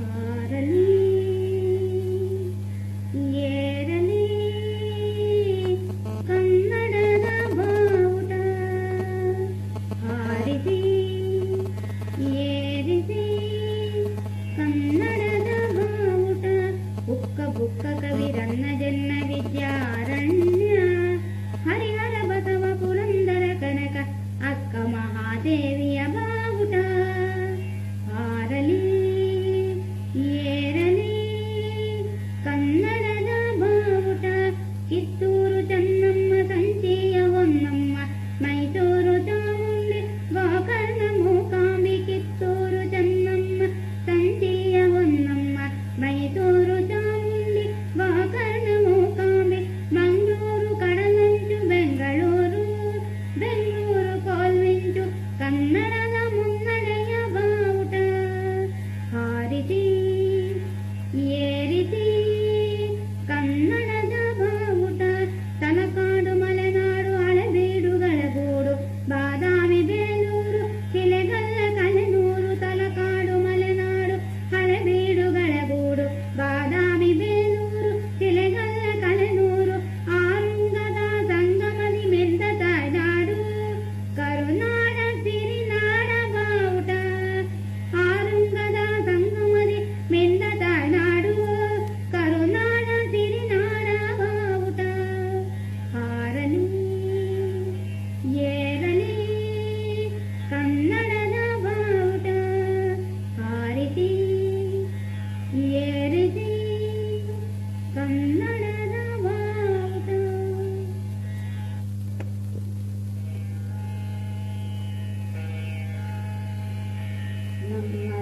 పారలి ఏరలి కన్నడన బావుట హారిది ఏరిది కన్నడన బావుట బుక్క బుక్క కవిరన్న జన్మ విద్యారణ్య హరిహర బసవ పురందర కనక అక్క మహాదేవియ here.